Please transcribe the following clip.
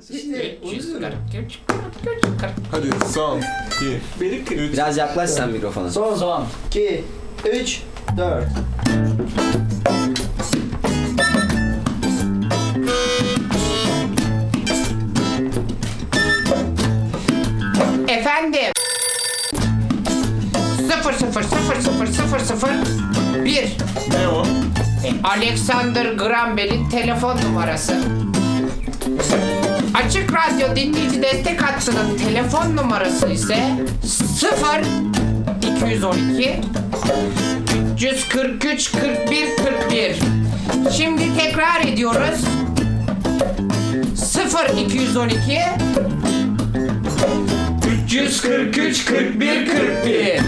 İşte onu 340, diyorum. 340. Hadi son, iki, Benim kırık. Biraz yaklaş sen mikrofona. Son Son. 2, 3, 4. Efendim. 0 0 0 0 0 0 1 Ne o? Alexander Graham Bell'in telefon numarası. Açık Radyo dinleyici destek hattının telefon numarası ise 0 212 343 41 41. Şimdi tekrar ediyoruz. 0 212 343 41 41.